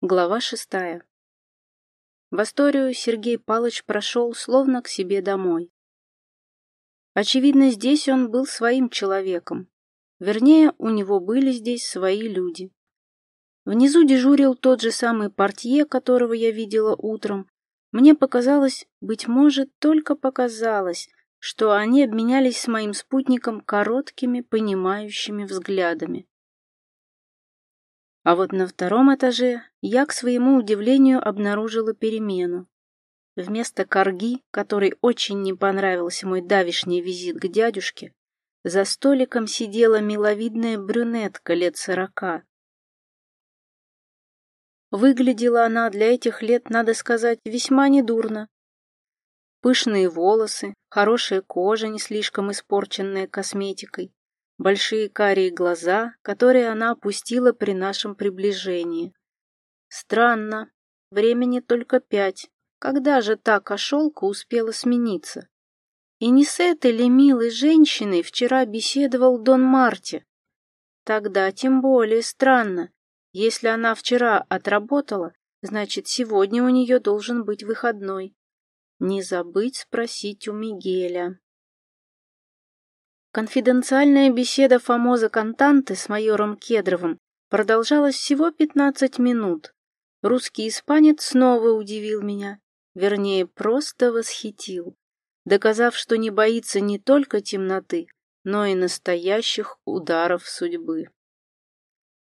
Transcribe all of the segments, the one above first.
Глава шестая. В Асторию Сергей Палыч прошел словно к себе домой. Очевидно, здесь он был своим человеком. Вернее, у него были здесь свои люди. Внизу дежурил тот же самый портье, которого я видела утром. Мне показалось, быть может, только показалось, что они обменялись с моим спутником короткими, понимающими взглядами. А вот на втором этаже я, к своему удивлению, обнаружила перемену. Вместо корги, которой очень не понравился мой давишний визит к дядюшке, за столиком сидела миловидная брюнетка лет сорока. Выглядела она для этих лет, надо сказать, весьма недурно. Пышные волосы, хорошая кожа, не слишком испорченная косметикой, большие карие глаза, которые она опустила при нашем приближении. Странно, времени только пять. Когда же та кошелка успела смениться? И не с этой ли милой женщиной вчера беседовал Дон Марти? Тогда тем более странно. Если она вчера отработала, значит, сегодня у нее должен быть выходной. Не забыть спросить у Мигеля. Конфиденциальная беседа Фомоза Кантанты с майором Кедровым продолжалась всего 15 минут. Русский испанец снова удивил меня, вернее, просто восхитил, доказав, что не боится не только темноты, но и настоящих ударов судьбы.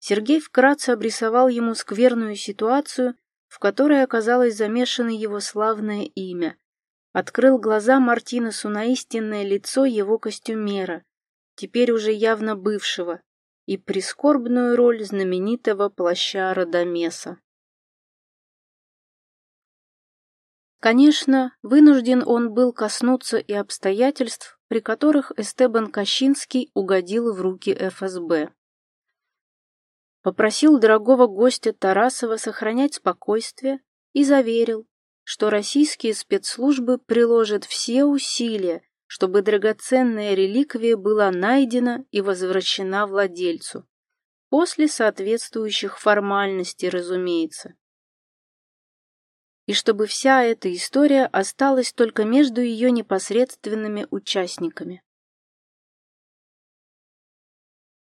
Сергей вкратце обрисовал ему скверную ситуацию, в которой оказалось замешано его славное имя, Открыл глаза Мартинесу на истинное лицо его костюмера, теперь уже явно бывшего, и прискорбную роль знаменитого плаща Радамеса. Конечно, вынужден он был коснуться и обстоятельств, при которых Эстебан Кащинский угодил в руки ФСБ. Попросил дорогого гостя Тарасова сохранять спокойствие и заверил, что российские спецслужбы приложат все усилия, чтобы драгоценная реликвия была найдена и возвращена владельцу. После соответствующих формальностей, разумеется. И чтобы вся эта история осталась только между ее непосредственными участниками.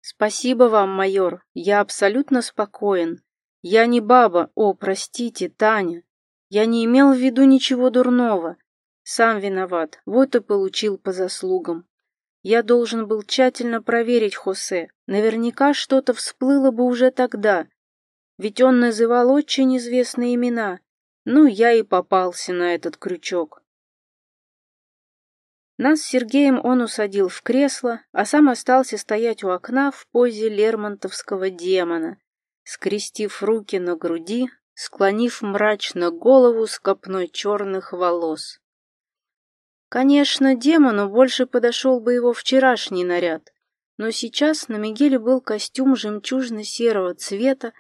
Спасибо вам, майор, я абсолютно спокоен. Я не баба, о, простите, Таня. Я не имел в виду ничего дурного. Сам виноват, вот и получил по заслугам. Я должен был тщательно проверить Хосе. Наверняка что-то всплыло бы уже тогда. Ведь он называл очень известные имена. Ну, я и попался на этот крючок. Нас с Сергеем он усадил в кресло, а сам остался стоять у окна в позе лермонтовского демона, скрестив руки на груди, склонив мрачно голову с копной черных волос. Конечно, демону больше подошел бы его вчерашний наряд, но сейчас на Мигеле был костюм жемчужно-серого цвета,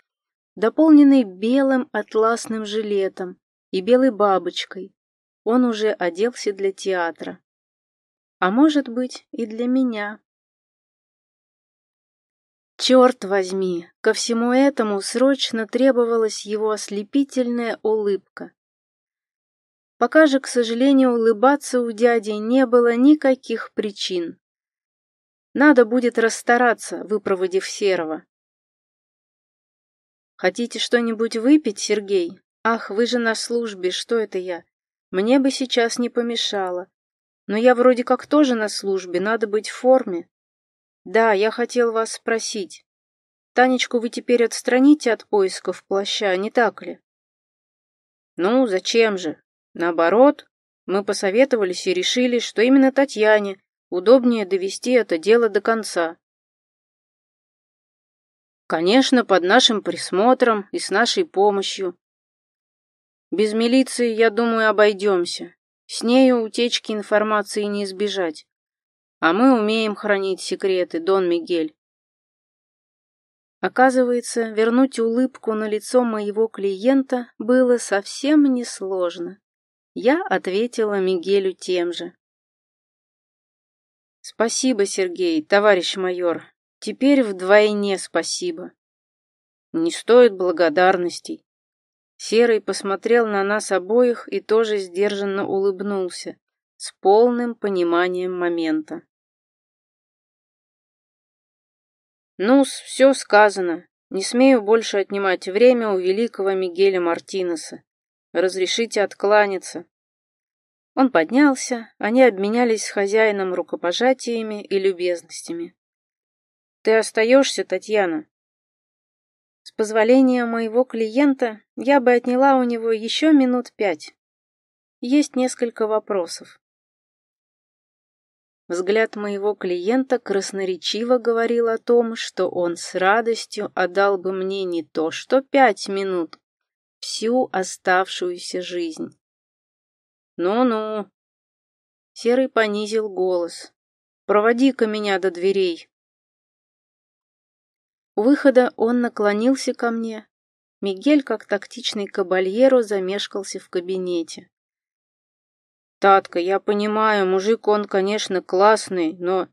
дополненный белым атласным жилетом и белой бабочкой. Он уже оделся для театра. А может быть, и для меня. Черт возьми, ко всему этому срочно требовалась его ослепительная улыбка. Пока же, к сожалению, улыбаться у дяди не было никаких причин. Надо будет расстараться, выпроводив Серого. Хотите что-нибудь выпить, Сергей? Ах, вы же на службе, что это я? Мне бы сейчас не помешало. Но я вроде как тоже на службе, надо быть в форме. Да, я хотел вас спросить. Танечку вы теперь отстраните от поисков плаща, не так ли? Ну, зачем же? Наоборот, мы посоветовались и решили, что именно Татьяне удобнее довести это дело до конца. Конечно, под нашим присмотром и с нашей помощью. Без милиции, я думаю, обойдемся. С нею утечки информации не избежать. А мы умеем хранить секреты, Дон Мигель. Оказывается, вернуть улыбку на лицо моего клиента было совсем несложно. Я ответила Мигелю тем же. Спасибо, Сергей, товарищ майор. Теперь вдвойне спасибо. Не стоит благодарностей. Серый посмотрел на нас обоих и тоже сдержанно улыбнулся, с полным пониманием момента. Ну все сказано. Не смею больше отнимать время у великого Мигеля Мартинеса. Разрешите откланяться. Он поднялся, они обменялись с хозяином рукопожатиями и любезностями. «Ты остаешься, Татьяна?» С позволения моего клиента я бы отняла у него еще минут пять. Есть несколько вопросов. Взгляд моего клиента красноречиво говорил о том, что он с радостью отдал бы мне не то что пять минут, всю оставшуюся жизнь. «Ну-ну!» Серый понизил голос. «Проводи-ка меня до дверей!» У выхода он наклонился ко мне. Мигель, как тактичный кабальеро, замешкался в кабинете. «Татка, я понимаю, мужик он, конечно, классный, но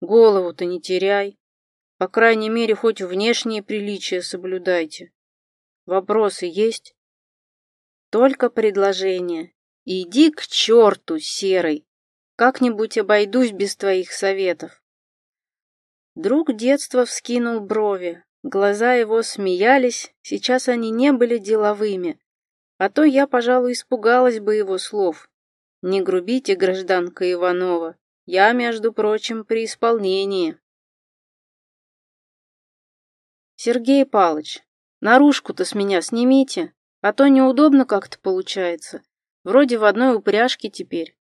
голову-то не теряй. По крайней мере, хоть внешние приличия соблюдайте. Вопросы есть?» «Только предложение. Иди к черту, серый. Как-нибудь обойдусь без твоих советов». Друг детства вскинул брови. Глаза его смеялись, сейчас они не были деловыми. А то я, пожалуй, испугалась бы его слов. Не грубите, гражданка Иванова. Я, между прочим, при исполнении. Сергей Палыч, наружку-то с меня снимите, а то неудобно как-то получается. Вроде в одной упряжке теперь.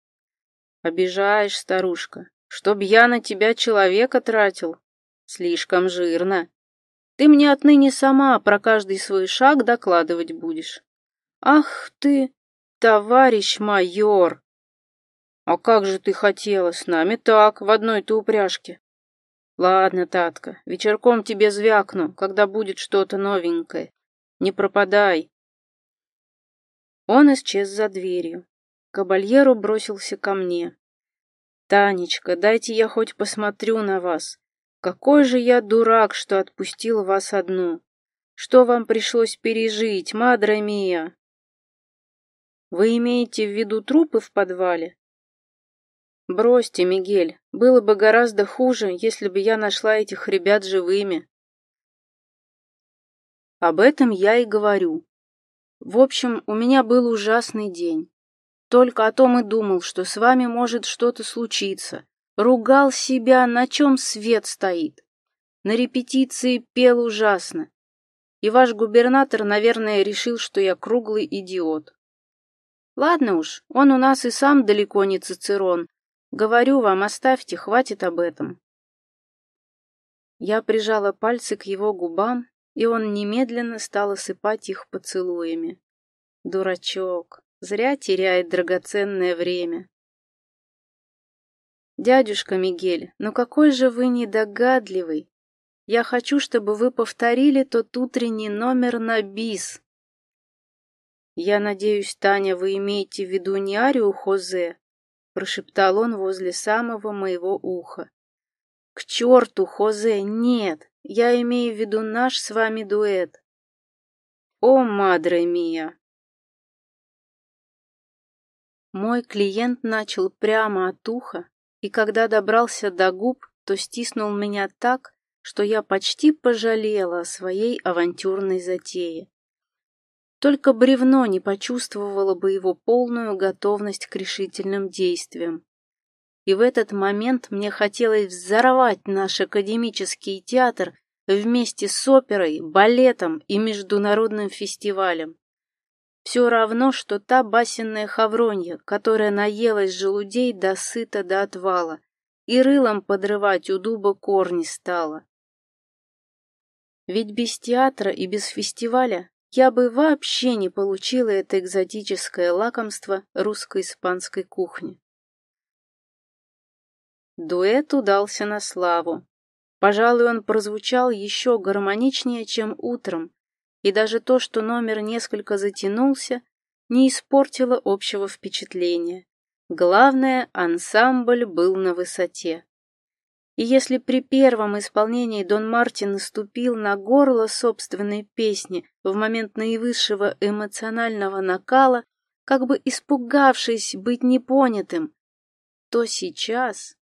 Обижаешь, старушка. Чтоб я на тебя человека тратил? Слишком жирно. Ты мне отныне сама про каждый свой шаг докладывать будешь. Ах ты, товарищ майор! А как же ты хотела с нами так, в одной-то упряжке? Ладно, Татка, вечерком тебе звякну, когда будет что-то новенькое. Не пропадай. Он исчез за дверью. Кабальеру бросился ко мне. «Танечка, дайте я хоть посмотрю на вас. Какой же я дурак, что отпустил вас одну. Что вам пришлось пережить, мадра мия? Вы имеете в виду трупы в подвале? Бросьте, Мигель, было бы гораздо хуже, если бы я нашла этих ребят живыми. Об этом я и говорю. В общем, у меня был ужасный день. Только о том и думал, что с вами может что-то случиться. Ругал себя, на чем свет стоит. На репетиции пел ужасно. И ваш губернатор, наверное, решил, что я круглый идиот. Ладно уж, он у нас и сам далеко не Цицерон. Говорю вам, оставьте, хватит об этом. Я прижала пальцы к его губам, и он немедленно стал осыпать их поцелуями. Дурачок. Зря теряет драгоценное время. Дядюшка Мигель, ну какой же вы недогадливый. Я хочу, чтобы вы повторили тот утренний номер на бис. Я надеюсь, Таня, вы имеете в виду не арию Хозе? Прошептал он возле самого моего уха. К черту, Хозе, нет, я имею в виду наш с вами дуэт. О, мадре мия! Мой клиент начал прямо от уха, и когда добрался до губ, то стиснул меня так, что я почти пожалела о своей авантюрной затее. Только бревно не почувствовало бы его полную готовность к решительным действиям. И в этот момент мне хотелось взорвать наш академический театр вместе с оперой, балетом и международным фестивалем. Все равно, что та басенная хавронья, которая наелась желудей до сыта до отвала, и рылом подрывать у дуба корни стала. Ведь без театра и без фестиваля я бы вообще не получила это экзотическое лакомство русско-испанской кухни. Дуэт удался на славу. Пожалуй, он прозвучал еще гармоничнее, чем утром, и даже то, что номер несколько затянулся, не испортило общего впечатления. Главное, ансамбль был на высоте. И если при первом исполнении Дон Мартин наступил на горло собственной песни в момент наивысшего эмоционального накала, как бы испугавшись быть непонятым, то сейчас...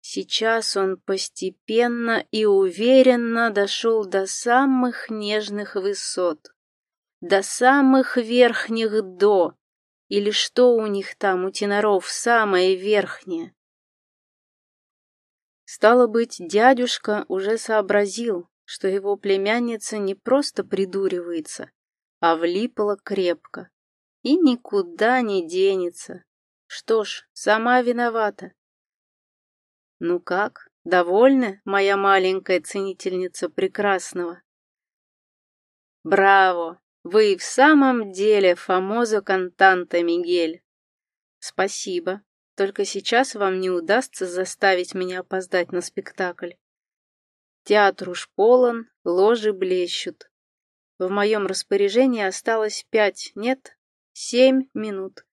Сейчас он постепенно и уверенно дошел до самых нежных высот, до самых верхних «до», или что у них там, у теноров, самое верхнее. Стало быть, дядюшка уже сообразил, что его племянница не просто придуривается, а влипла крепко. И никуда не денется. Что ж, сама виновата. Ну как, довольна, моя маленькая ценительница прекрасного? Браво! Вы в самом деле фамозо кантанта, Мигель. Спасибо. Только сейчас вам не удастся заставить меня опоздать на спектакль. Театр уж полон, ложи блещут. В моем распоряжении осталось пять, нет, семь минут.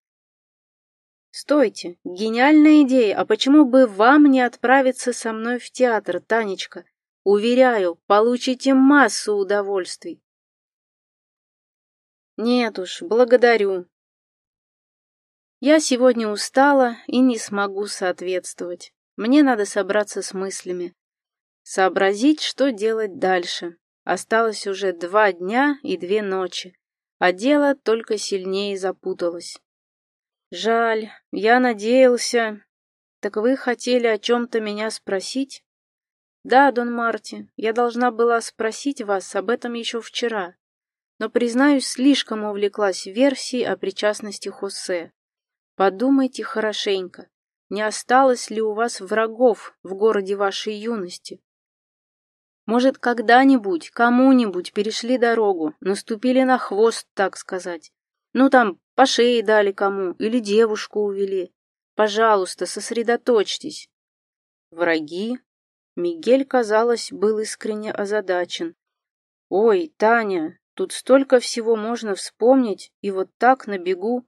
Стойте, гениальная идея, а почему бы вам не отправиться со мной в театр, Танечка? Уверяю, получите массу удовольствий. Нет уж, благодарю. Я сегодня устала и не смогу соответствовать. Мне надо собраться с мыслями. Сообразить, что делать дальше. Осталось уже два дня и две ночи, а дело только сильнее запуталось. Жаль, я надеялся... Так вы хотели о чем-то меня спросить? Да, Дон Марти, я должна была спросить вас об этом еще вчера но, признаюсь, слишком увлеклась версией о причастности Хосе. Подумайте хорошенько, не осталось ли у вас врагов в городе вашей юности? Может, когда-нибудь, кому-нибудь перешли дорогу, наступили на хвост, так сказать. Ну, там, по шее дали кому, или девушку увели. Пожалуйста, сосредоточьтесь. Враги? Мигель, казалось, был искренне озадачен. Ой, Таня, Тут столько всего можно вспомнить, и вот так на бегу.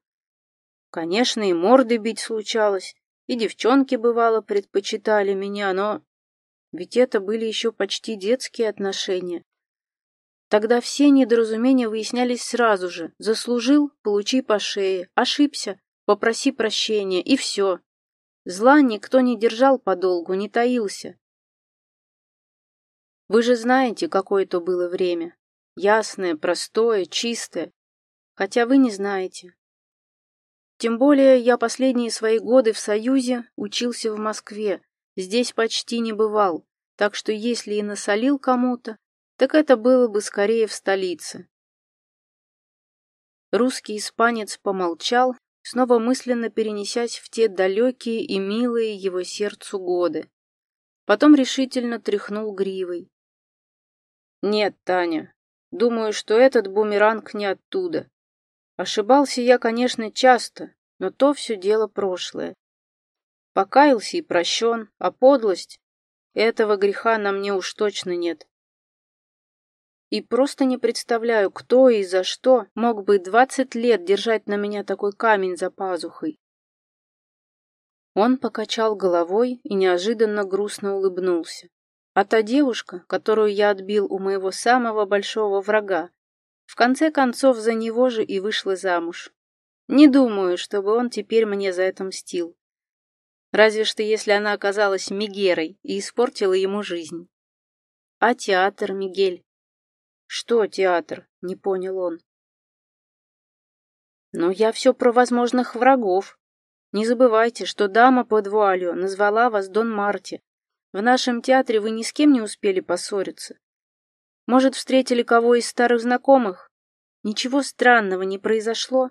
Конечно, и морды бить случалось, и девчонки, бывало, предпочитали меня, но... Ведь это были еще почти детские отношения. Тогда все недоразумения выяснялись сразу же. Заслужил — получи по шее. Ошибся — попроси прощения, и все. Зла никто не держал подолгу, не таился. Вы же знаете, какое то было время. Ясное, простое, чистое. Хотя вы не знаете. Тем более я последние свои годы в Союзе учился в Москве. Здесь почти не бывал. Так что если и насолил кому-то, так это было бы скорее в столице. Русский испанец помолчал, снова мысленно перенесясь в те далекие и милые его сердцу годы. Потом решительно тряхнул гривой. «Нет, Таня, Думаю, что этот бумеранг не оттуда. Ошибался я, конечно, часто, но то все дело прошлое. Покаялся и прощен, а подлость — этого греха на мне уж точно нет. И просто не представляю, кто и за что мог бы двадцать лет держать на меня такой камень за пазухой. Он покачал головой и неожиданно грустно улыбнулся. А та девушка, которую я отбил у моего самого большого врага, в конце концов за него же и вышла замуж. Не думаю, чтобы он теперь мне за это мстил. Разве что если она оказалась Мигерой и испортила ему жизнь. А театр, Мигель? Что театр? Не понял он. Но я все про возможных врагов. Не забывайте, что дама под вуалью назвала вас Дон Марти, в нашем театре вы ни с кем не успели поссориться. Может, встретили кого из старых знакомых? Ничего странного не произошло?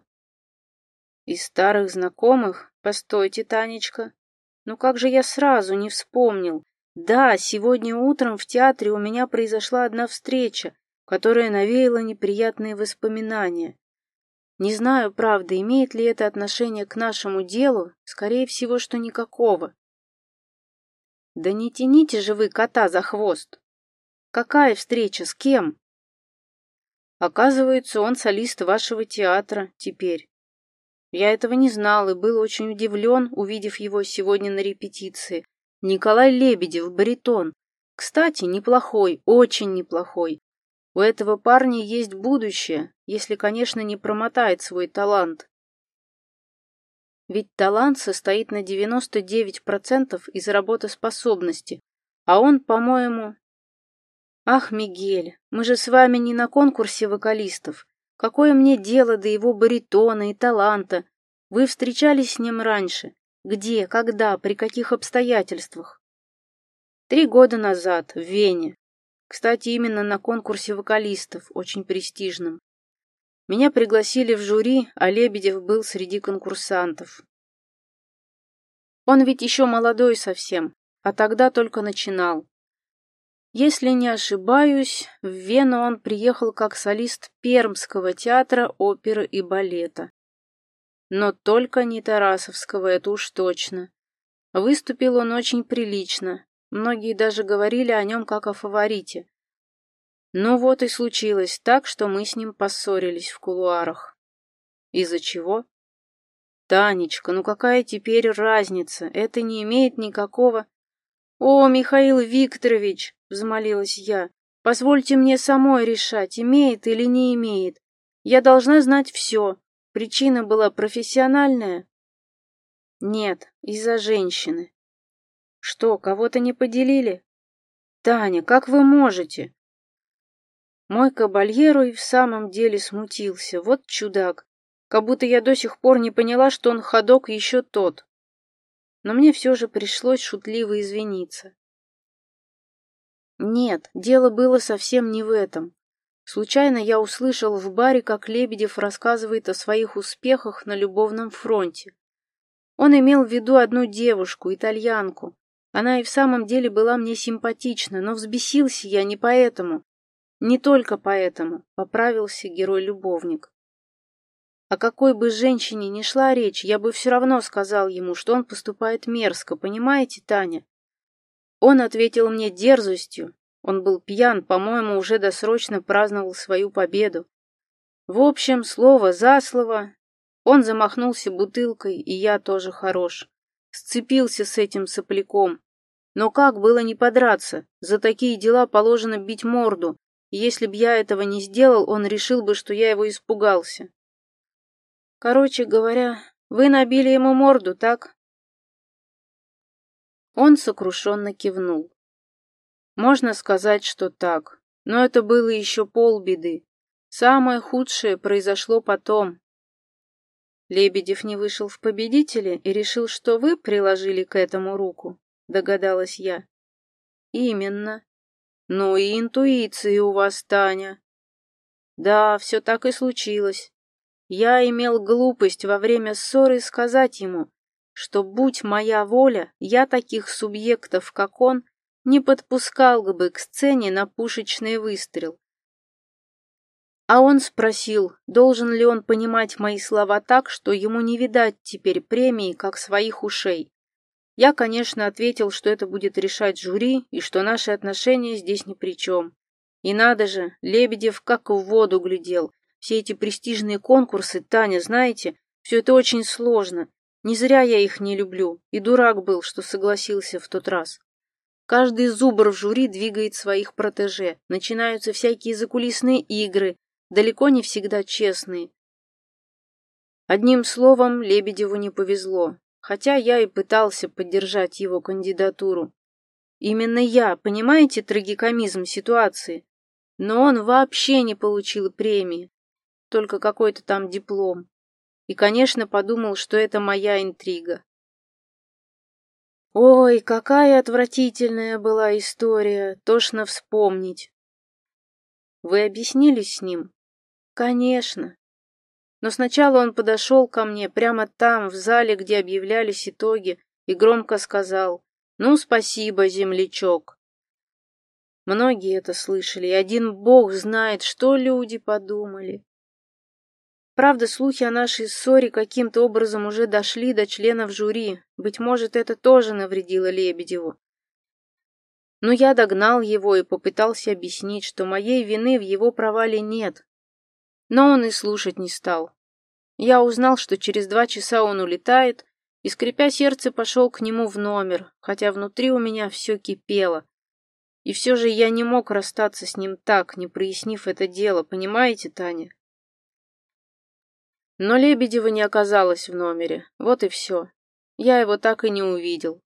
Из старых знакомых? Постойте, Танечка. Ну как же я сразу не вспомнил? Да, сегодня утром в театре у меня произошла одна встреча, которая навеяла неприятные воспоминания. Не знаю, правда, имеет ли это отношение к нашему делу, скорее всего, что никакого. Да не тяните же вы кота за хвост. Какая встреча, с кем? Оказывается, он солист вашего театра теперь. Я этого не знал и был очень удивлен, увидев его сегодня на репетиции. Николай Лебедев, баритон. Кстати, неплохой, очень неплохой. У этого парня есть будущее, если, конечно, не промотает свой талант. Ведь талант состоит на 99% из работоспособности, а он, по-моему... Ах, Мигель, мы же с вами не на конкурсе вокалистов. Какое мне дело до его баритона и таланта? Вы встречались с ним раньше. Где, когда, при каких обстоятельствах? Три года назад, в Вене. Кстати, именно на конкурсе вокалистов, очень престижном. Меня пригласили в жюри, а Лебедев был среди конкурсантов. Он ведь еще молодой совсем, а тогда только начинал. Если не ошибаюсь, в Вену он приехал как солист Пермского театра оперы и балета. Но только не Тарасовского, это уж точно. Выступил он очень прилично, многие даже говорили о нем как о фаворите. Ну вот и случилось так, что мы с ним поссорились в кулуарах. Из-за чего? Танечка, ну какая теперь разница? Это не имеет никакого... О, Михаил Викторович, взмолилась я, позвольте мне самой решать, имеет или не имеет. Я должна знать все. Причина была профессиональная? Нет, из-за женщины. Что, кого-то не поделили? Таня, как вы можете? Мой кабальеру и в самом деле смутился. Вот чудак. Как будто я до сих пор не поняла, что он ходок еще тот. Но мне все же пришлось шутливо извиниться. Нет, дело было совсем не в этом. Случайно я услышал в баре, как Лебедев рассказывает о своих успехах на любовном фронте. Он имел в виду одну девушку, итальянку. Она и в самом деле была мне симпатична, но взбесился я не поэтому. Не только поэтому поправился герой-любовник. О какой бы женщине ни шла речь, я бы все равно сказал ему, что он поступает мерзко, понимаете, Таня? Он ответил мне дерзостью. Он был пьян, по-моему, уже досрочно праздновал свою победу. В общем, слово за слово. Он замахнулся бутылкой, и я тоже хорош. Сцепился с этим сопляком. Но как было не подраться? За такие дела положено бить морду, если б я этого не сделал, он решил бы, что я его испугался. Короче говоря, вы набили ему морду, так? Он сокрушенно кивнул. Можно сказать, что так, но это было еще полбеды. Самое худшее произошло потом. Лебедев не вышел в победители и решил, что вы приложили к этому руку, догадалась я. Именно. Ну и интуиции у вас, Таня. Да, все так и случилось. Я имел глупость во время ссоры сказать ему, что, будь моя воля, я таких субъектов, как он, не подпускал бы к сцене на пушечный выстрел. А он спросил, должен ли он понимать мои слова так, что ему не видать теперь премии, как своих ушей. Я, конечно, ответил, что это будет решать жюри и что наши отношения здесь ни при чем. И надо же, Лебедев как в воду глядел. Все эти престижные конкурсы, Таня, знаете, все это очень сложно. Не зря я их не люблю, и дурак был, что согласился в тот раз. Каждый зубр в жюри двигает своих протеже, начинаются всякие закулисные игры, далеко не всегда честные. Одним словом, Лебедеву не повезло хотя я и пытался поддержать его кандидатуру. Именно я, понимаете трагикомизм ситуации? Но он вообще не получил премии, только какой-то там диплом. И, конечно, подумал, что это моя интрига. Ой, какая отвратительная была история, тошно вспомнить. Вы объяснились с ним? Конечно. Но сначала он подошел ко мне прямо там, в зале, где объявлялись итоги, и громко сказал «Ну, спасибо, землячок». Многие это слышали, и один бог знает, что люди подумали. Правда, слухи о нашей ссоре каким-то образом уже дошли до членов жюри. Быть может, это тоже навредило Лебедеву. Но я догнал его и попытался объяснить, что моей вины в его провале нет, но он и слушать не стал. Я узнал, что через два часа он улетает, и, скрипя сердце, пошел к нему в номер, хотя внутри у меня все кипело. И все же я не мог расстаться с ним так, не прояснив это дело, понимаете, Таня? Но Лебедева не оказалось в номере, вот и все. Я его так и не увидел.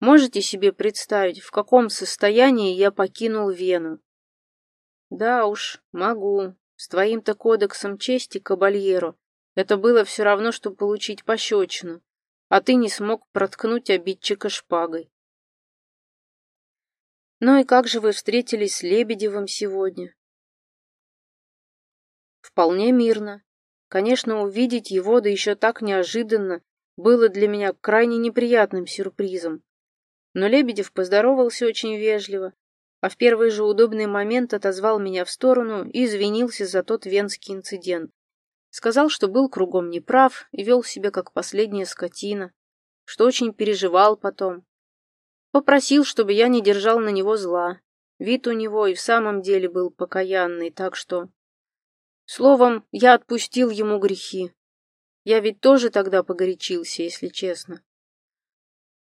Можете себе представить, в каком состоянии я покинул Вену? Да уж, могу. С твоим-то кодексом чести, кабальеро, это было все равно, что получить пощечину, а ты не смог проткнуть обидчика шпагой. Ну и как же вы встретились с Лебедевым сегодня? Вполне мирно. Конечно, увидеть его, да еще так неожиданно, было для меня крайне неприятным сюрпризом. Но Лебедев поздоровался очень вежливо, а в первый же удобный момент отозвал меня в сторону и извинился за тот венский инцидент. Сказал, что был кругом неправ и вел себя как последняя скотина, что очень переживал потом. Попросил, чтобы я не держал на него зла. Вид у него и в самом деле был покаянный, так что... Словом, я отпустил ему грехи. Я ведь тоже тогда погорячился, если честно.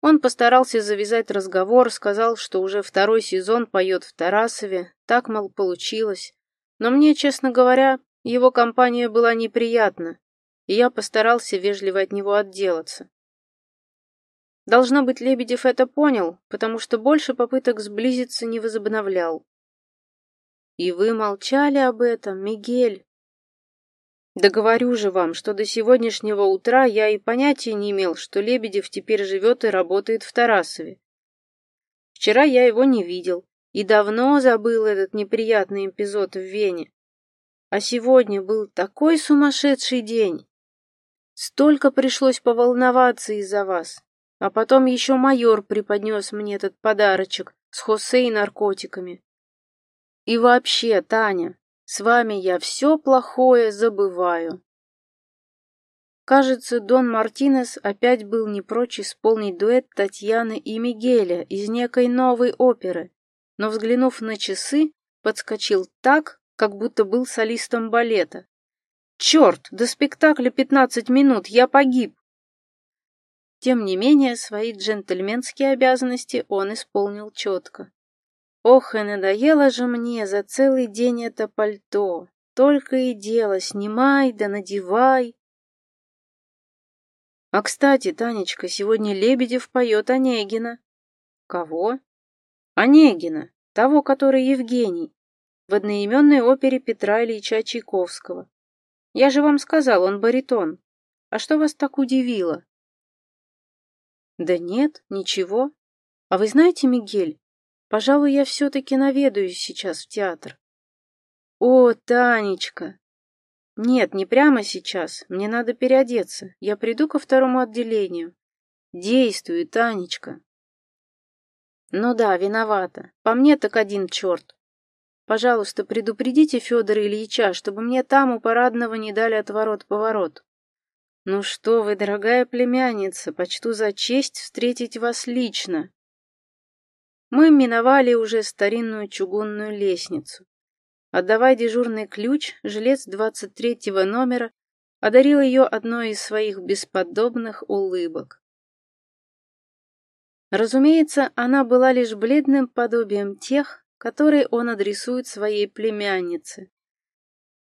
Он постарался завязать разговор, сказал, что уже второй сезон поет в Тарасове, так, мол, получилось. Но мне, честно говоря, его компания была неприятна, и я постарался вежливо от него отделаться. Должно быть, Лебедев это понял, потому что больше попыток сблизиться не возобновлял. И вы молчали об этом, Мигель. Да говорю же вам, что до сегодняшнего утра я и понятия не имел, что Лебедев теперь живет и работает в Тарасове. Вчера я его не видел и давно забыл этот неприятный эпизод в Вене. А сегодня был такой сумасшедший день. Столько пришлось поволноваться из-за вас. А потом еще майор преподнес мне этот подарочек с Хосе и наркотиками. И вообще, Таня, с вами я все плохое забываю. Кажется, Дон Мартинес опять был не прочь исполнить дуэт Татьяны и Мигеля из некой новой оперы, но, взглянув на часы, подскочил так, как будто был солистом балета. «Черт, до спектакля пятнадцать минут, я погиб!» Тем не менее, свои джентльменские обязанности он исполнил четко. Ох, и надоело же мне за целый день это пальто. Только и дело, снимай да надевай. А, кстати, Танечка, сегодня Лебедев поет Онегина. Кого? Онегина, того, который Евгений, в одноименной опере Петра Ильича Чайковского. Я же вам сказал, он баритон. А что вас так удивило? Да нет, ничего. А вы знаете, Мигель, Пожалуй, я все-таки наведаюсь сейчас в театр. О, Танечка! Нет, не прямо сейчас. Мне надо переодеться. Я приду ко второму отделению. Действуй, Танечка. Ну да, виновата. По мне так один черт. Пожалуйста, предупредите Федора Ильича, чтобы мне там у парадного не дали отворот-поворот. Ну что вы, дорогая племянница, почту за честь встретить вас лично. Мы миновали уже старинную чугунную лестницу. Отдавая дежурный ключ, жилец 23-го номера одарил ее одной из своих бесподобных улыбок. Разумеется, она была лишь бледным подобием тех, которые он адресует своей племяннице.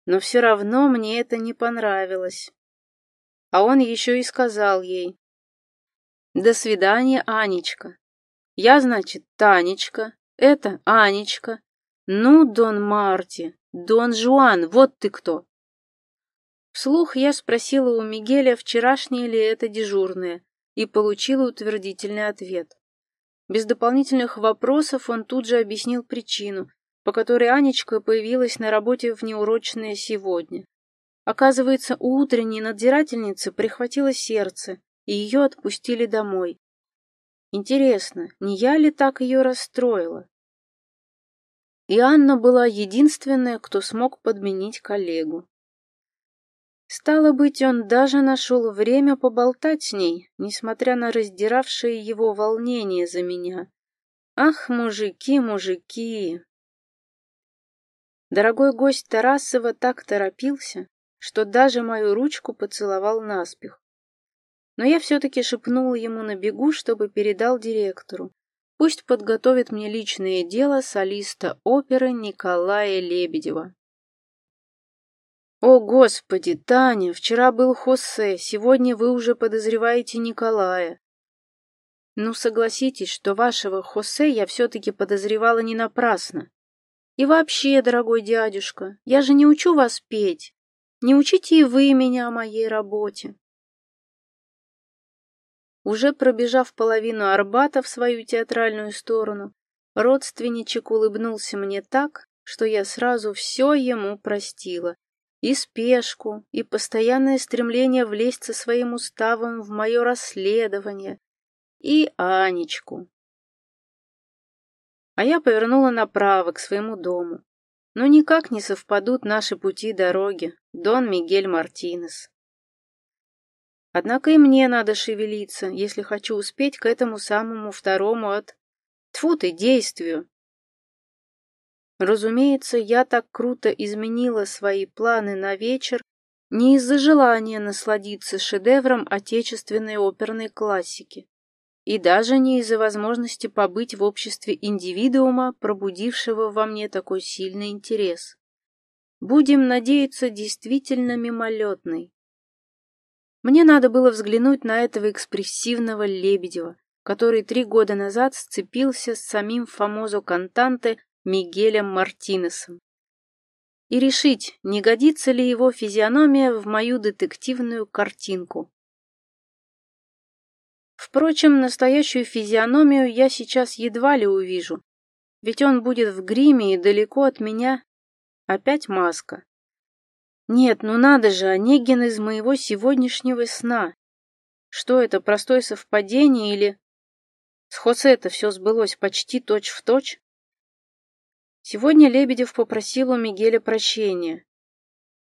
Но все равно мне это не понравилось. А он еще и сказал ей «До свидания, Анечка. Я, значит, Танечка, это Анечка. Ну, Дон Марти, Дон Жуан, вот ты кто. Вслух я спросила у Мигеля, вчерашнее ли это дежурное, и получила утвердительный ответ. Без дополнительных вопросов он тут же объяснил причину, по которой Анечка появилась на работе в неурочное сегодня. Оказывается, у утренней надзирательницы прихватило сердце, и ее отпустили домой. Интересно, не я ли так ее расстроила? И Анна была единственная, кто смог подменить коллегу. Стало быть, он даже нашел время поболтать с ней, несмотря на раздиравшее его волнение за меня. Ах, мужики, мужики! Дорогой гость Тарасова так торопился, что даже мою ручку поцеловал наспех. Но я все-таки шепнула ему на бегу, чтобы передал директору. Пусть подготовит мне личное дело солиста оперы Николая Лебедева. «О, Господи, Таня, вчера был Хосе, сегодня вы уже подозреваете Николая». «Ну, согласитесь, что вашего Хосе я все-таки подозревала не напрасно. И вообще, дорогой дядюшка, я же не учу вас петь. Не учите и вы меня о моей работе». Уже пробежав половину Арбата в свою театральную сторону, родственничек улыбнулся мне так, что я сразу все ему простила. И спешку, и постоянное стремление влезть со своим уставом в мое расследование, и Анечку. А я повернула направо, к своему дому. Но никак не совпадут наши пути дороги, Дон Мигель Мартинес. Однако и мне надо шевелиться, если хочу успеть к этому самому второму от... Тьфу ты, действию. Разумеется, я так круто изменила свои планы на вечер не из-за желания насладиться шедевром отечественной оперной классики, и даже не из-за возможности побыть в обществе индивидуума, пробудившего во мне такой сильный интерес. Будем надеяться, действительно мимолетный. Мне надо было взглянуть на этого экспрессивного Лебедева, который три года назад сцепился с самим фамозо кантанте Мигелем Мартинесом, и решить, не годится ли его физиономия в мою детективную картинку. Впрочем, настоящую физиономию я сейчас едва ли увижу, ведь он будет в гриме и далеко от меня опять маска. Нет, ну надо же, Онегин из моего сегодняшнего сна. Что это, простое совпадение или... С Хосе это все сбылось почти точь-в-точь? Сегодня Лебедев попросил у Мигеля прощения.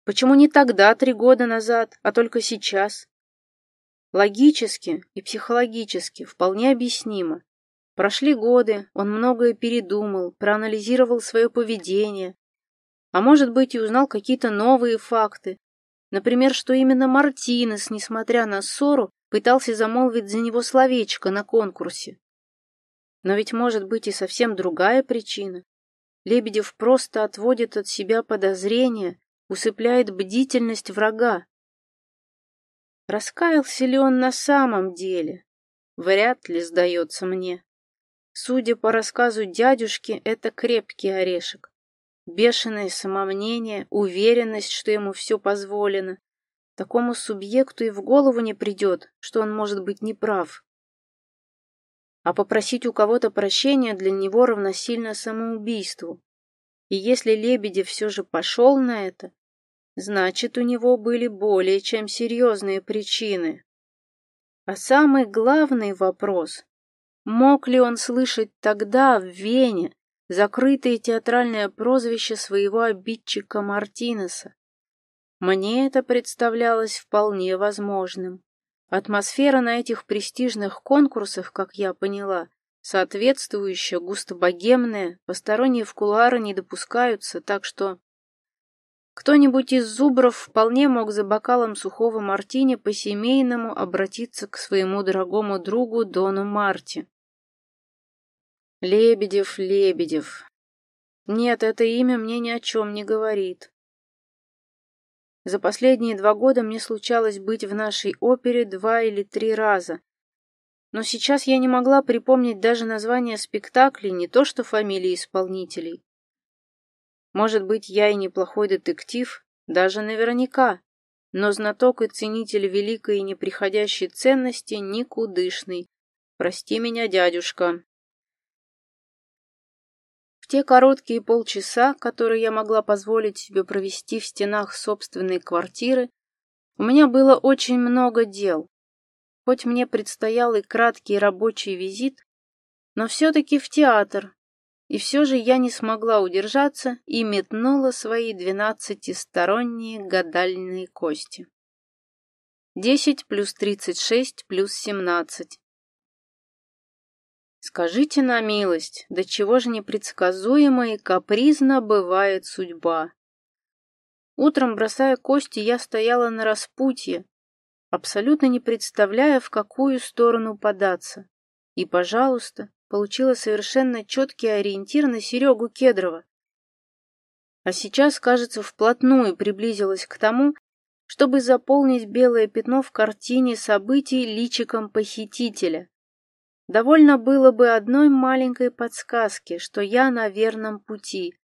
Почему не тогда, три года назад, а только сейчас? Логически и психологически вполне объяснимо. Прошли годы, он многое передумал, проанализировал свое поведение, а может быть и узнал какие-то новые факты. Например, что именно Мартинес, несмотря на ссору, пытался замолвить за него словечко на конкурсе. Но ведь может быть и совсем другая причина. Лебедев просто отводит от себя подозрения, усыпляет бдительность врага. Раскаялся ли он на самом деле? Вряд ли, сдается мне. Судя по рассказу дядюшки, это крепкий орешек. Бешеное самомнение, уверенность, что ему все позволено. Такому субъекту и в голову не придет, что он может быть неправ. А попросить у кого-то прощения для него равносильно самоубийству. И если Лебедев все же пошел на это, значит, у него были более чем серьезные причины. А самый главный вопрос — мог ли он слышать тогда в Вене закрытое театральное прозвище своего обидчика Мартинеса. Мне это представлялось вполне возможным. Атмосфера на этих престижных конкурсах, как я поняла, соответствующая, густо богемная, посторонние в кулуары не допускаются, так что... Кто-нибудь из зубров вполне мог за бокалом сухого мартини по-семейному обратиться к своему дорогому другу Дону Марти. Лебедев, Лебедев. Нет, это имя мне ни о чем не говорит. За последние два года мне случалось быть в нашей опере два или три раза. Но сейчас я не могла припомнить даже название спектаклей, не то что фамилии исполнителей. Может быть, я и неплохой детектив, даже наверняка, но знаток и ценитель великой и неприходящей ценности никудышный. Прости меня, дядюшка. В те короткие полчаса, которые я могла позволить себе провести в стенах собственной квартиры, у меня было очень много дел. Хоть мне предстоял и краткий рабочий визит, но все-таки в театр, и все же я не смогла удержаться и метнула свои двенадцатисторонние гадальные кости. Десять плюс тридцать шесть плюс семнадцать. Скажите на милость, до чего же непредсказуемо и капризно бывает судьба. Утром, бросая кости, я стояла на распутье, абсолютно не представляя, в какую сторону податься. И, пожалуйста, получила совершенно четкий ориентир на Серегу Кедрова. А сейчас, кажется, вплотную приблизилась к тому, чтобы заполнить белое пятно в картине событий личиком похитителя. Довольно было бы одной маленькой подсказки, что я на верном пути.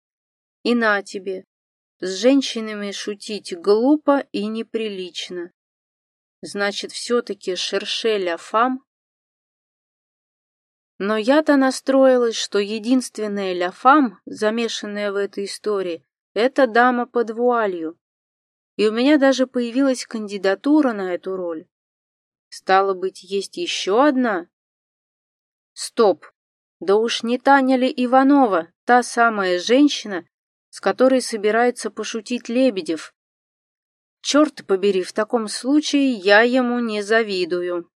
И на тебе. С женщинами шутить глупо и неприлично. Значит, все-таки Шершеля Фам? Но я-то настроилась, что единственная Ля Фам, замешанная в этой истории, это дама под вуалью. И у меня даже появилась кандидатура на эту роль. Стало быть, есть еще одна? Стоп! Да уж не Таня ли Иванова, та самая женщина, с которой собирается пошутить Лебедев? Черт побери, в таком случае я ему не завидую.